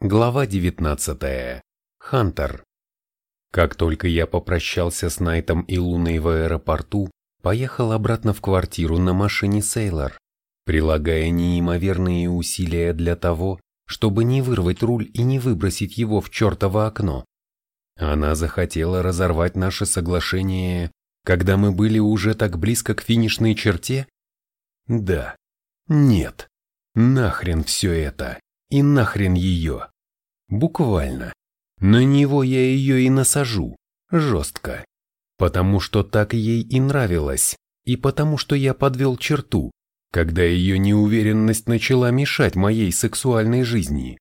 Глава 19. Хантер. Как только я попрощался с Найтом и Луной в аэропорту, поехал обратно в квартиру на машине Сейлор, прилагая неимоверные усилия для того, чтобы не вырвать руль и не выбросить его в чертово окно. Она захотела разорвать наше соглашение, когда мы были уже так близко к финишной черте? Да. Нет. Нахрен все это. И нахрен ее. Буквально. На него я ее и насажу. Жестко. Потому что так ей и нравилось. И потому что я подвел черту, когда ее неуверенность начала мешать моей сексуальной жизни.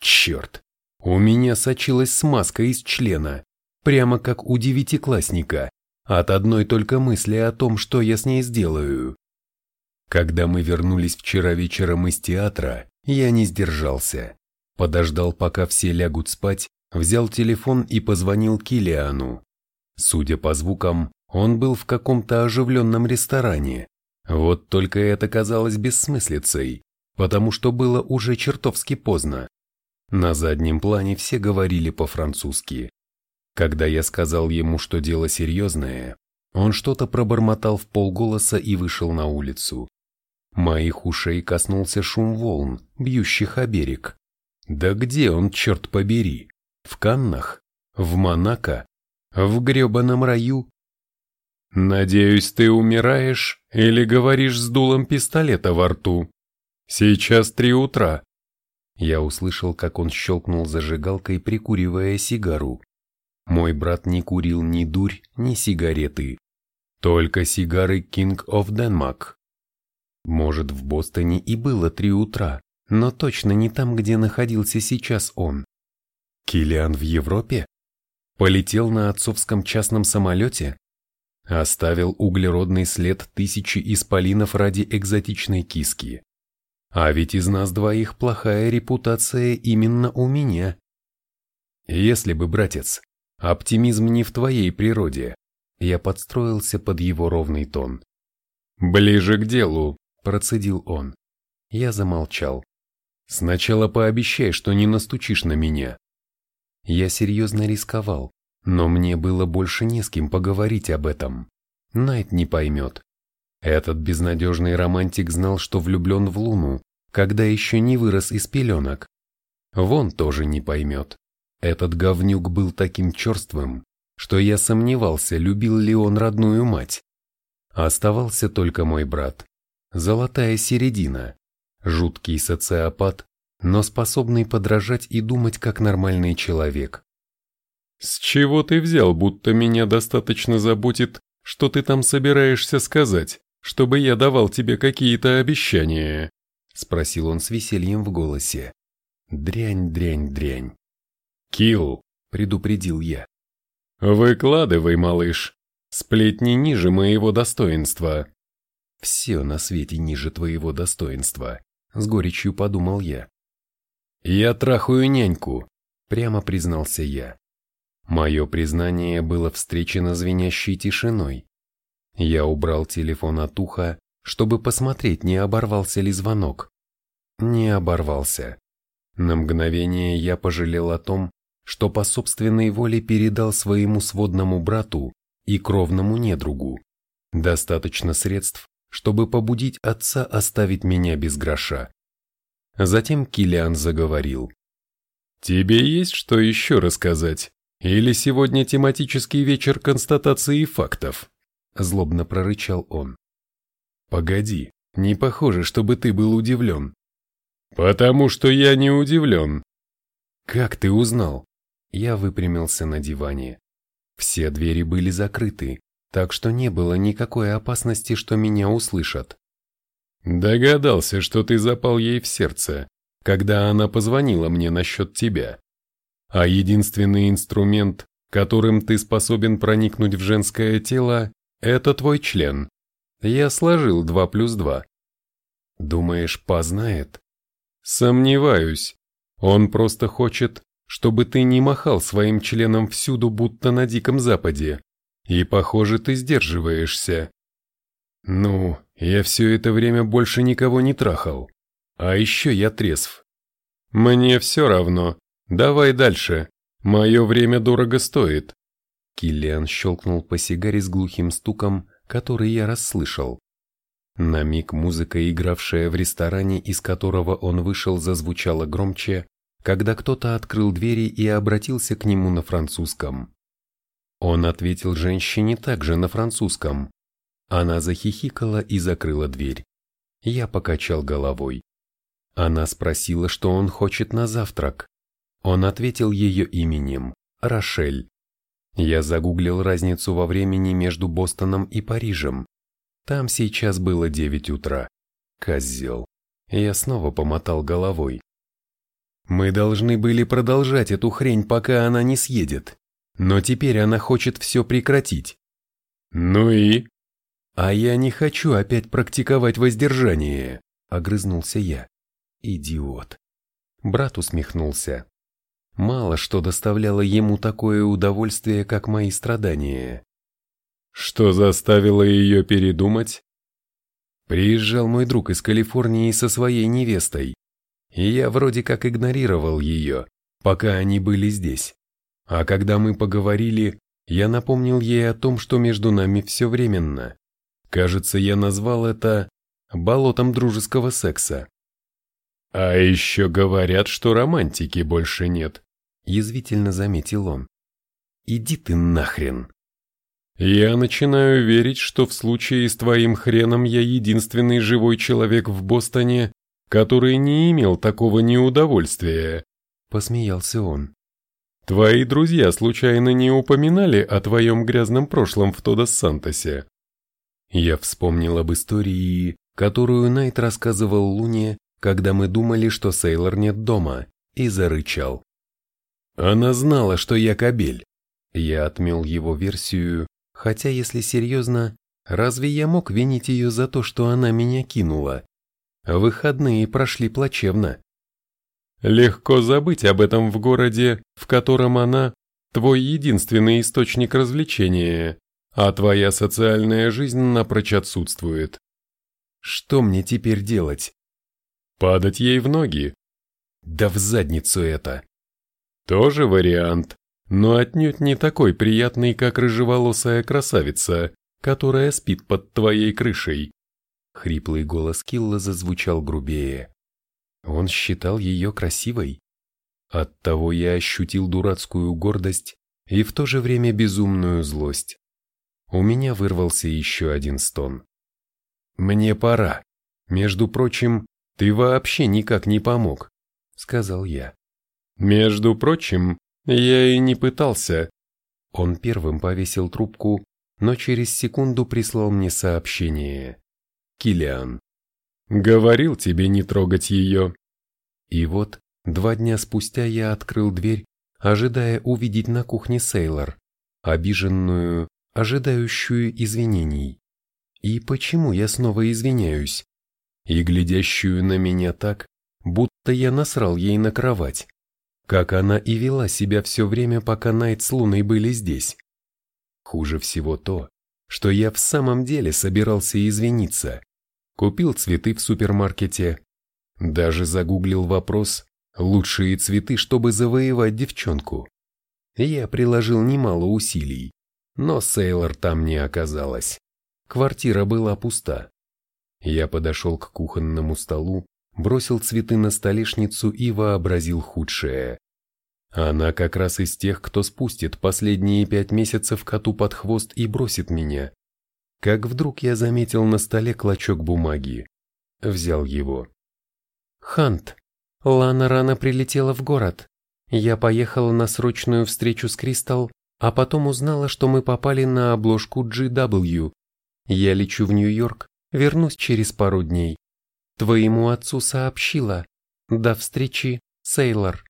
Черт. У меня сочилась смазка из члена. Прямо как у девятиклассника. От одной только мысли о том, что я с ней сделаю. Когда мы вернулись вчера вечером из театра, я не сдержался. Подождал, пока все лягут спать, взял телефон и позвонил Килиану. Судя по звукам, он был в каком-то оживленном ресторане. Вот только это казалось бессмыслицей, потому что было уже чертовски поздно. На заднем плане все говорили по-французски. Когда я сказал ему, что дело серьезное, он что-то пробормотал в полголоса и вышел на улицу. Моих ушей коснулся шум волн, бьющих о берег. Да где он, черт побери? В Каннах? В Монако? В гребаном раю? Надеюсь, ты умираешь или говоришь с дулом пистолета во рту. Сейчас три утра. Я услышал, как он щелкнул зажигалкой, прикуривая сигару. Мой брат не курил ни дурь, ни сигареты. Только сигары King of Denmark. Может, в Бостоне и было три утра, но точно не там, где находился сейчас он. Килиан в Европе? Полетел на отцовском частном самолете? Оставил углеродный след тысячи исполинов ради экзотичной киски. А ведь из нас двоих плохая репутация именно у меня. Если бы, братец, оптимизм не в твоей природе, я подстроился под его ровный тон. Ближе к делу, процедил он. Я замолчал. Сначала пообещай, что не настучишь на меня. Я серьезно рисковал, но мне было больше не с кем поговорить об этом. Найт не поймет. Этот безнадежный романтик знал, что влюблен в Луну, когда еще не вырос из пеленок. Вон тоже не поймет. Этот говнюк был таким черствым, что я сомневался, любил ли он родную мать. Оставался только мой брат. Золотая середина. Жуткий социопат, но способный подражать и думать как нормальный человек. «С чего ты взял, будто меня достаточно заботит, что ты там собираешься сказать, чтобы я давал тебе какие-то обещания?» Спросил он с весельем в голосе. «Дрянь, дрянь, дрянь». «Килл», — предупредил я. «Выкладывай, малыш. Сплетни ниже моего достоинства». Все на свете ниже твоего достоинства, с горечью подумал я. Я трахаю няньку, прямо признался я. Мое признание было встречено звенящей тишиной. Я убрал телефон от уха, чтобы посмотреть, не оборвался ли звонок. Не оборвался. На мгновение я пожалел о том, что по собственной воле передал своему сводному брату и кровному недругу достаточно средств, чтобы побудить отца оставить меня без гроша. Затем Килиан заговорил. «Тебе есть что еще рассказать? Или сегодня тематический вечер констатации фактов?» Злобно прорычал он. «Погоди, не похоже, чтобы ты был удивлен». «Потому что я не удивлен». «Как ты узнал?» Я выпрямился на диване. Все двери были закрыты, так что не было никакой опасности, что меня услышат. Догадался, что ты запал ей в сердце, когда она позвонила мне насчет тебя. А единственный инструмент, которым ты способен проникнуть в женское тело, это твой член. Я сложил два плюс два. Думаешь, познает? Сомневаюсь. Он просто хочет, чтобы ты не махал своим членом всюду, будто на Диком Западе. И, похоже, ты сдерживаешься. Ну, я все это время больше никого не трахал. А еще я трезв. Мне все равно. Давай дальше. Мое время дорого стоит. Киллиан щелкнул по сигаре с глухим стуком, который я расслышал. На миг музыка, игравшая в ресторане, из которого он вышел, зазвучала громче, когда кто-то открыл двери и обратился к нему на французском. Он ответил женщине также на французском. Она захихикала и закрыла дверь. Я покачал головой. Она спросила, что он хочет на завтрак. Он ответил ее именем – Рошель. Я загуглил разницу во времени между Бостоном и Парижем. Там сейчас было девять утра. Козел. Я снова помотал головой. Мы должны были продолжать эту хрень, пока она не съедет. Но теперь она хочет все прекратить. Ну и? А я не хочу опять практиковать воздержание, огрызнулся я. Идиот. Брат усмехнулся. Мало что доставляло ему такое удовольствие, как мои страдания. Что заставило ее передумать? Приезжал мой друг из Калифорнии со своей невестой, и я вроде как игнорировал ее, пока они были здесь. А когда мы поговорили, я напомнил ей о том, что между нами все временно. Кажется, я назвал это «болотом дружеского секса». «А еще говорят, что романтики больше нет», — язвительно заметил он. «Иди ты нахрен!» «Я начинаю верить, что в случае с твоим хреном я единственный живой человек в Бостоне, который не имел такого неудовольствия», — посмеялся он. «Твои друзья случайно не упоминали о твоем грязном прошлом в Тодос-Сантосе?» Я вспомнил об истории, которую Найт рассказывал Луне, когда мы думали, что Сейлор нет дома, и зарычал. Она знала, что я кобель. Я отмел его версию, хотя, если серьезно, разве я мог винить ее за то, что она меня кинула? Выходные прошли плачевно. Легко забыть об этом в городе, в котором она – твой единственный источник развлечения, а твоя социальная жизнь напрочь отсутствует. Что мне теперь делать? Падать ей в ноги. Да в задницу это. Тоже вариант, но отнюдь не такой приятный, как рыжеволосая красавица, которая спит под твоей крышей. Хриплый голос Килла зазвучал грубее. Он считал ее красивой. Оттого я ощутил дурацкую гордость и в то же время безумную злость. У меня вырвался еще один стон. «Мне пора. Между прочим, ты вообще никак не помог», — сказал я. «Между прочим, я и не пытался». Он первым повесил трубку, но через секунду прислал мне сообщение. Килиан. Говорил тебе не трогать ее. И вот, два дня спустя я открыл дверь, ожидая увидеть на кухне Сейлор, обиженную, ожидающую извинений. И почему я снова извиняюсь? И глядящую на меня так, будто я насрал ей на кровать. Как она и вела себя все время, пока Найт с Луной были здесь. Хуже всего то, что я в самом деле собирался извиниться купил цветы в супермаркете, даже загуглил вопрос «Лучшие цветы, чтобы завоевать девчонку». Я приложил немало усилий, но Сейлор там не оказалась. Квартира была пуста. Я подошел к кухонному столу, бросил цветы на столешницу и вообразил худшее. Она как раз из тех, кто спустит последние пять месяцев коту под хвост и бросит меня как вдруг я заметил на столе клочок бумаги. Взял его. «Хант, Лана рано прилетела в город. Я поехала на срочную встречу с Кристал, а потом узнала, что мы попали на обложку GW. Я лечу в Нью-Йорк, вернусь через пару дней. Твоему отцу сообщила. До встречи, Сейлор».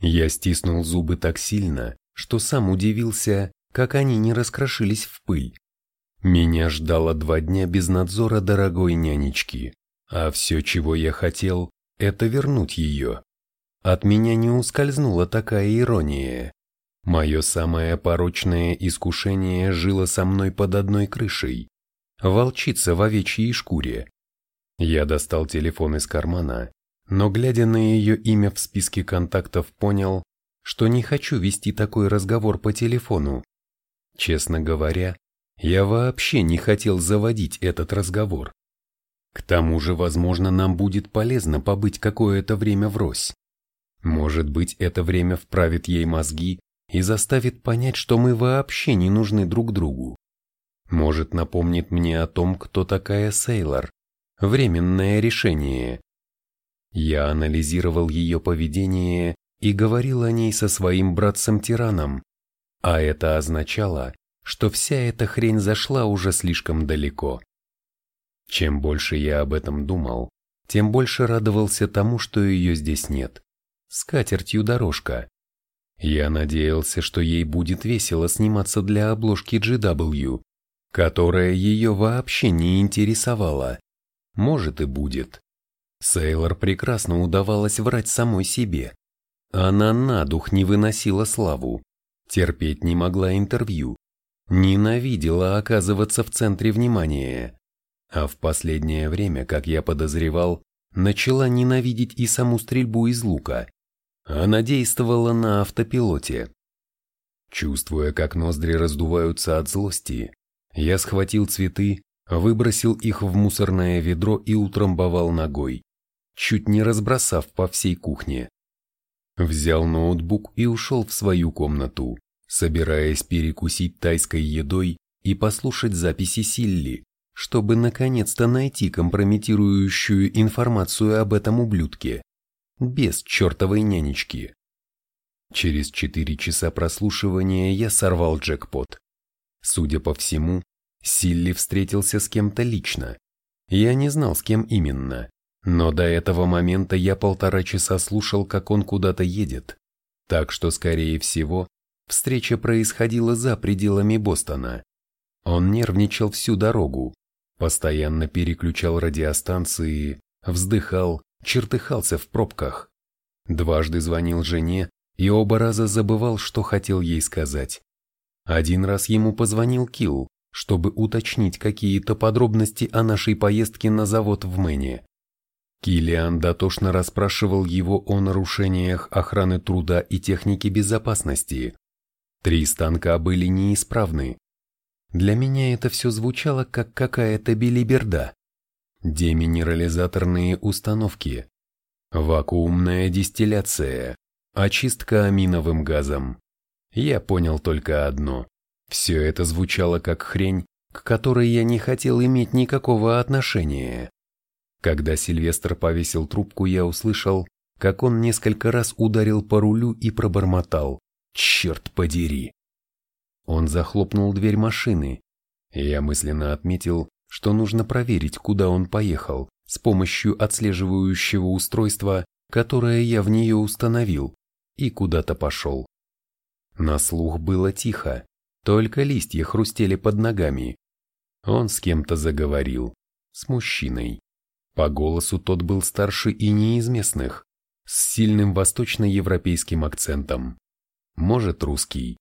Я стиснул зубы так сильно, что сам удивился, как они не раскрошились в пыль. Меня ждало два дня без надзора дорогой нянечки, а все, чего я хотел, это вернуть ее. От меня не ускользнула такая ирония. Мое самое порочное искушение жило со мной под одной крышей. Волчица в овечьей шкуре. Я достал телефон из кармана, но глядя на ее имя в списке контактов понял, что не хочу вести такой разговор по телефону. Честно говоря, я вообще не хотел заводить этот разговор. К тому же, возможно, нам будет полезно побыть какое-то время врозь. Может быть, это время вправит ей мозги и заставит понять, что мы вообще не нужны друг другу. Может, напомнит мне о том, кто такая Сейлор. Временное решение. Я анализировал ее поведение и говорил о ней со своим братцем-тираном, а это означало, что вся эта хрень зашла уже слишком далеко. Чем больше я об этом думал, тем больше радовался тому, что ее здесь нет. С катертью дорожка. Я надеялся, что ей будет весело сниматься для обложки GW, которая ее вообще не интересовала. Может и будет. Сейлор прекрасно удавалось врать самой себе. Она на дух не выносила славу, терпеть не могла интервью, ненавидела оказываться в центре внимания. А в последнее время, как я подозревал, начала ненавидеть и саму стрельбу из лука. Она действовала на автопилоте. Чувствуя, как ноздри раздуваются от злости, я схватил цветы, выбросил их в мусорное ведро и утрамбовал ногой, чуть не разбросав по всей кухне. Взял ноутбук и ушел в свою комнату, собираясь перекусить тайской едой и послушать записи Силли, чтобы наконец-то найти компрометирующую информацию об этом ублюдке, без чертовой нянечки. Через четыре часа прослушивания я сорвал джекпот. Судя по всему, Силли встретился с кем-то лично. Я не знал, с кем именно, но до этого момента я полтора часа слушал, как он куда-то едет. Так что, скорее всего, встреча происходила за пределами Бостона. Он нервничал всю дорогу, постоянно переключал радиостанции, вздыхал, чертыхался в пробках. Дважды звонил жене и оба раза забывал, что хотел ей сказать. Один раз ему позвонил Килл, чтобы уточнить какие-то подробности о нашей поездке на завод в Мэне. Килиан дотошно расспрашивал его о нарушениях охраны труда и техники безопасности. Три станка были неисправны. Для меня это все звучало как какая-то билиберда. Деминерализаторные установки, вакуумная дистилляция, очистка аминовым газом. Я понял только одно. Все это звучало как хрень, к которой я не хотел иметь никакого отношения. Когда Сильвестр повесил трубку, я услышал, как он несколько раз ударил по рулю и пробормотал «Черт подери!». Он захлопнул дверь машины. Я мысленно отметил, что нужно проверить, куда он поехал, с помощью отслеживающего устройства, которое я в нее установил, и куда-то пошел. На слух было тихо, только листья хрустели под ногами. Он с кем-то заговорил, с мужчиной. По голосу тот был старше и не из местных, с сильным восточноевропейским акцентом. Может, русский.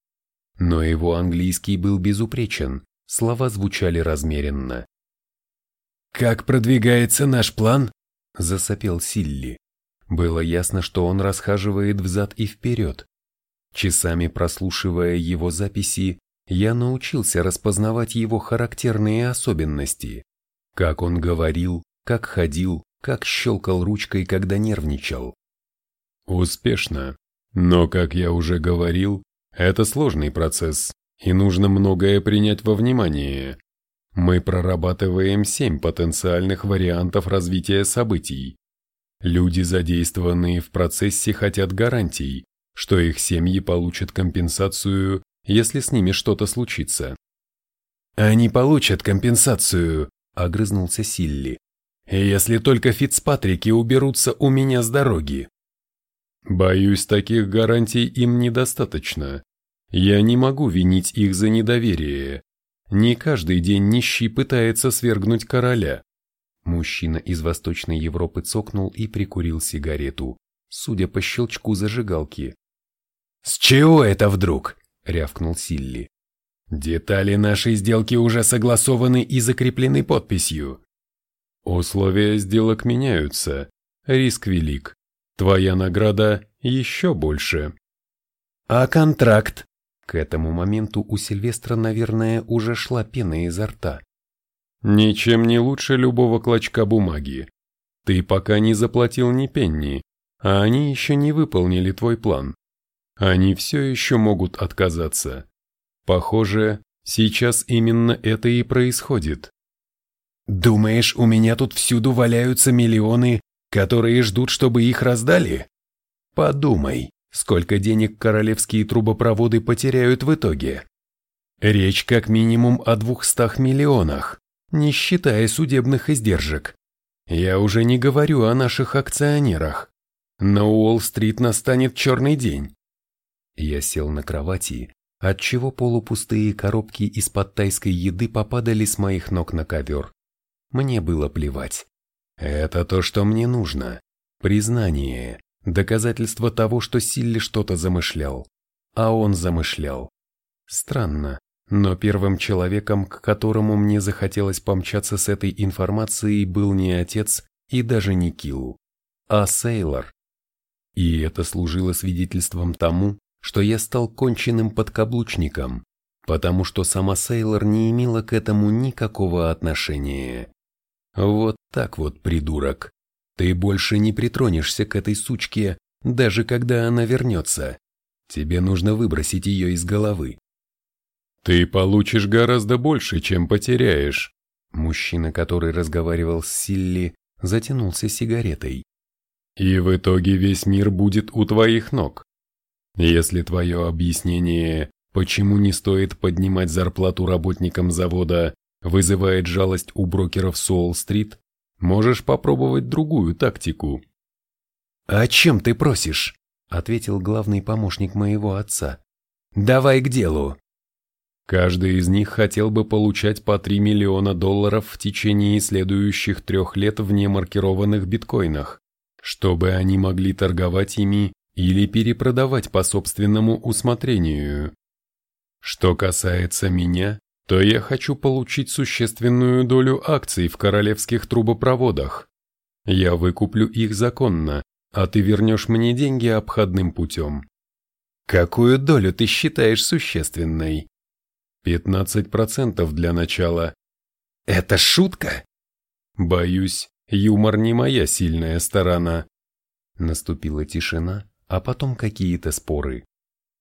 Но его английский был безупречен, слова звучали размеренно. «Как продвигается наш план?» – засопел Силли. Было ясно, что он расхаживает взад и вперед, Часами прослушивая его записи, я научился распознавать его характерные особенности. Как он говорил, как ходил, как щелкал ручкой, когда нервничал. Успешно. Но, как я уже говорил, это сложный процесс, и нужно многое принять во внимание. Мы прорабатываем семь потенциальных вариантов развития событий. Люди, задействованные в процессе, хотят гарантий, что их семьи получат компенсацию, если с ними что-то случится. «Они получат компенсацию», — огрызнулся Силли. «Если только Фицпатрики уберутся у меня с дороги». «Боюсь, таких гарантий им недостаточно. Я не могу винить их за недоверие. Не каждый день нищий пытается свергнуть короля». Мужчина из Восточной Европы цокнул и прикурил сигарету, судя по щелчку зажигалки. «С чего это вдруг?» — рявкнул Силли. «Детали нашей сделки уже согласованы и закреплены подписью». «Условия сделок меняются, риск велик. Твоя награда еще больше. А контракт? К этому моменту у Сильвестра, наверное, уже шла пена изо рта. Ничем не лучше любого клочка бумаги. Ты пока не заплатил ни пенни, а они еще не выполнили твой план. Они все еще могут отказаться. Похоже, сейчас именно это и происходит. Думаешь, у меня тут всюду валяются миллионы, которые ждут, чтобы их раздали? Подумай, сколько денег королевские трубопроводы потеряют в итоге. Речь как минимум о двухстах миллионах, не считая судебных издержек. Я уже не говорю о наших акционерах. На Уолл-стрит настанет черный день. Я сел на кровати, отчего полупустые коробки из-под тайской еды попадали с моих ног на ковер. Мне было плевать. Это то, что мне нужно. Признание, доказательство того, что Силли что-то замышлял. А он замышлял. Странно, но первым человеком, к которому мне захотелось помчаться с этой информацией, был не отец и даже не Килл, а Сейлор. И это служило свидетельством тому, что я стал конченным подкаблучником, потому что сама Сейлор не имела к этому никакого отношения. Вот так вот, придурок. Ты больше не притронешься к этой сучке, даже когда она вернется. Тебе нужно выбросить ее из головы. Ты получишь гораздо больше, чем потеряешь. Мужчина, который разговаривал с Силли, затянулся сигаретой. И в итоге весь мир будет у твоих ног. Если твое объяснение, почему не стоит поднимать зарплату работникам завода, вызывает жалость у брокеров Соул-стрит, можешь попробовать другую тактику. «А чем ты просишь?» – ответил главный помощник моего отца. «Давай к делу». Каждый из них хотел бы получать по 3 миллиона долларов в течение следующих трех лет в немаркированных биткоинах, чтобы они могли торговать ими или перепродавать по собственному усмотрению. Что касается меня, то я хочу получить существенную долю акций в королевских трубопроводах. Я выкуплю их законно, а ты вернешь мне деньги обходным путем. Какую долю ты считаешь существенной? 15% для начала. Это шутка? Боюсь, юмор не моя сильная сторона. Наступила тишина, а потом какие-то споры.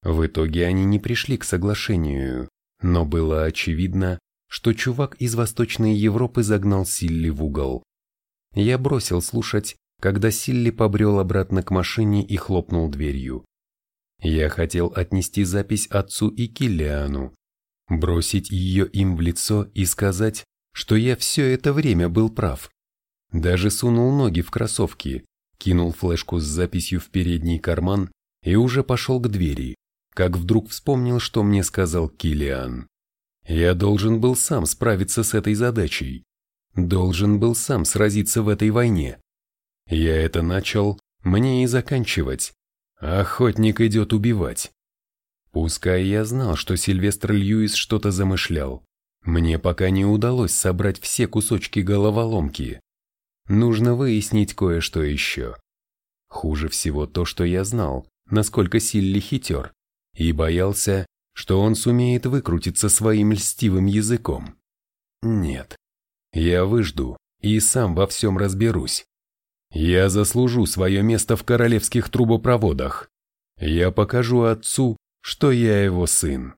В итоге они не пришли к соглашению, но было очевидно, что чувак из Восточной Европы загнал Силли в угол. Я бросил слушать, когда Силли побрел обратно к машине и хлопнул дверью. Я хотел отнести запись отцу и Киллиану, бросить ее им в лицо и сказать, что я все это время был прав. Даже сунул ноги в кроссовки, кинул флешку с записью в передний карман и уже пошел к двери, как вдруг вспомнил, что мне сказал Килиан. Я должен был сам справиться с этой задачей. Должен был сам сразиться в этой войне. Я это начал, мне и заканчивать. Охотник идет убивать. Пускай я знал, что Сильвестр Льюис что-то замышлял, мне пока не удалось собрать все кусочки головоломки. Нужно выяснить кое-что еще. Хуже всего то, что я знал, насколько Силли хитер, и боялся, что он сумеет выкрутиться своим льстивым языком. Нет, я выжду и сам во всем разберусь. Я заслужу свое место в королевских трубопроводах. Я покажу отцу, что я его сын.